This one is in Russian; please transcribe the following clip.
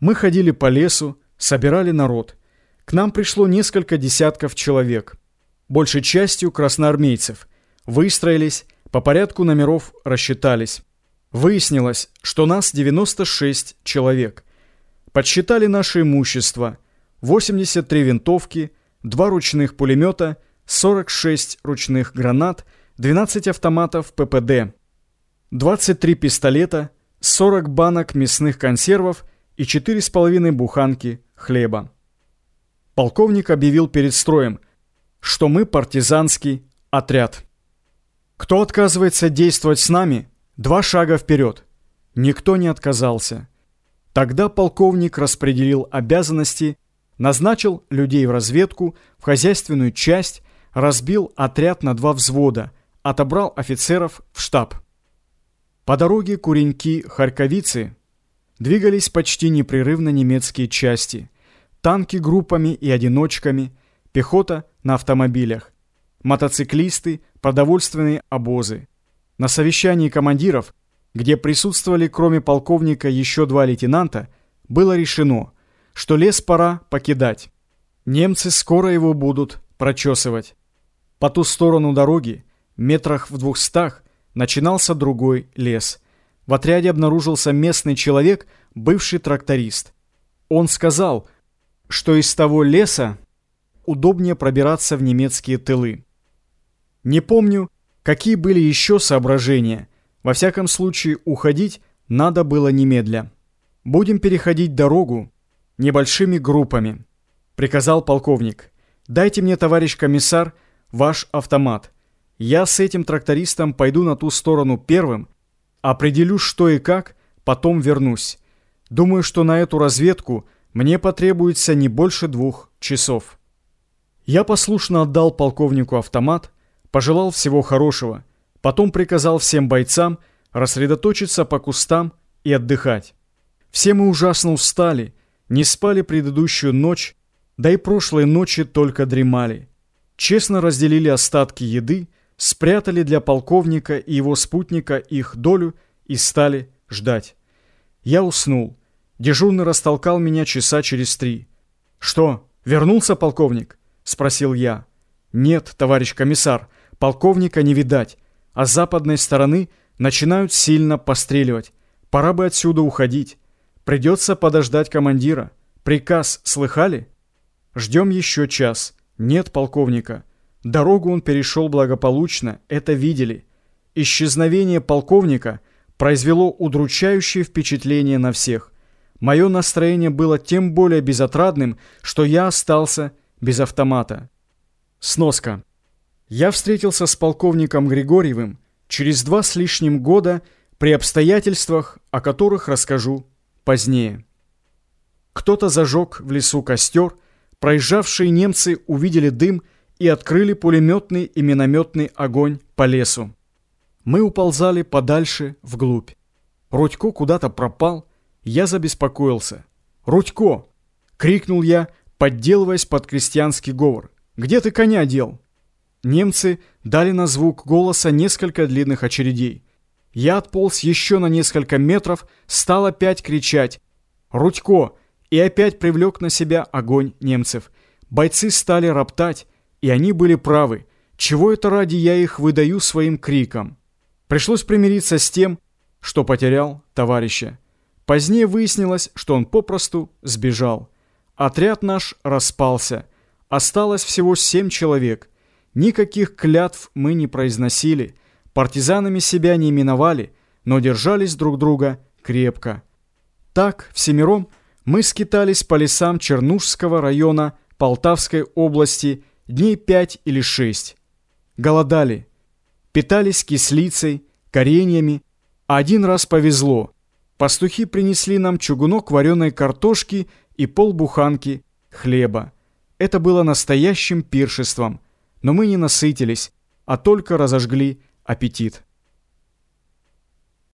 Мы ходили по лесу, собирали народ. К нам пришло несколько десятков человек. Большей частью красноармейцев. Выстроились, по порядку номеров рассчитались. Выяснилось, что нас 96 человек. Подсчитали наше имущество. 83 винтовки, 2 ручных пулемета, 46 ручных гранат, 12 автоматов ППД, 23 пистолета, 40 банок мясных консервов и 4,5 буханки хлеба. Полковник объявил перед строем, что мы партизанский отряд. Кто отказывается действовать с нами, два шага вперед. Никто не отказался. Тогда полковник распределил обязанности, назначил людей в разведку, в хозяйственную часть, разбил отряд на два взвода, отобрал офицеров в штаб. По дороге Куреньки-Харьковицы двигались почти непрерывно немецкие части. Танки группами и одиночками, пехота на автомобилях, мотоциклисты, продовольственные обозы. На совещании командиров, где присутствовали кроме полковника еще два лейтенанта, было решено, что лес пора покидать. Немцы скоро его будут прочесывать. По ту сторону дороги, метрах в двухстах, начинался другой лес – в отряде обнаружился местный человек, бывший тракторист. Он сказал, что из того леса удобнее пробираться в немецкие тылы. Не помню, какие были еще соображения. Во всяком случае, уходить надо было немедля. «Будем переходить дорогу небольшими группами», — приказал полковник. «Дайте мне, товарищ комиссар, ваш автомат. Я с этим трактористом пойду на ту сторону первым, Определю, что и как, потом вернусь. Думаю, что на эту разведку мне потребуется не больше двух часов. Я послушно отдал полковнику автомат, пожелал всего хорошего, потом приказал всем бойцам рассредоточиться по кустам и отдыхать. Все мы ужасно устали, не спали предыдущую ночь, да и прошлой ночи только дремали. Честно разделили остатки еды, спрятали для полковника и его спутника их долю и стали ждать. Я уснул. Дежурный растолкал меня часа через три. «Что, вернулся полковник?» — спросил я. «Нет, товарищ комиссар, полковника не видать, а с западной стороны начинают сильно постреливать. Пора бы отсюда уходить. Придется подождать командира. Приказ слыхали?» «Ждем еще час. Нет полковника». Дорогу он перешел благополучно, это видели. Исчезновение полковника произвело удручающее впечатление на всех. Мое настроение было тем более безотрадным, что я остался без автомата. Сноска. Я встретился с полковником Григорьевым через два с лишним года при обстоятельствах, о которых расскажу позднее. Кто-то зажег в лесу костер, проезжавшие немцы увидели дым и открыли пулеметный и минометный огонь по лесу. Мы уползали подальше, вглубь. Рудько куда-то пропал, я забеспокоился. «Рудько!» — крикнул я, подделываясь под крестьянский говор. «Где ты коня дел?» Немцы дали на звук голоса несколько длинных очередей. Я отполз еще на несколько метров, стал опять кричать «Рудько!» и опять привлек на себя огонь немцев. Бойцы стали роптать, и они были правы. Чего это ради я их выдаю своим криком? Пришлось примириться с тем, что потерял товарища. Позднее выяснилось, что он попросту сбежал. Отряд наш распался. Осталось всего семь человек. Никаких клятв мы не произносили. Партизанами себя не именовали, но держались друг друга крепко. Так, всемиром, мы скитались по лесам Чернушского района Полтавской области дней пять или шесть. Голодали, питались кислицей, кореньями, один раз повезло. Пастухи принесли нам чугунок вареной картошки и полбуханки хлеба. Это было настоящим пиршеством, но мы не насытились, а только разожгли аппетит.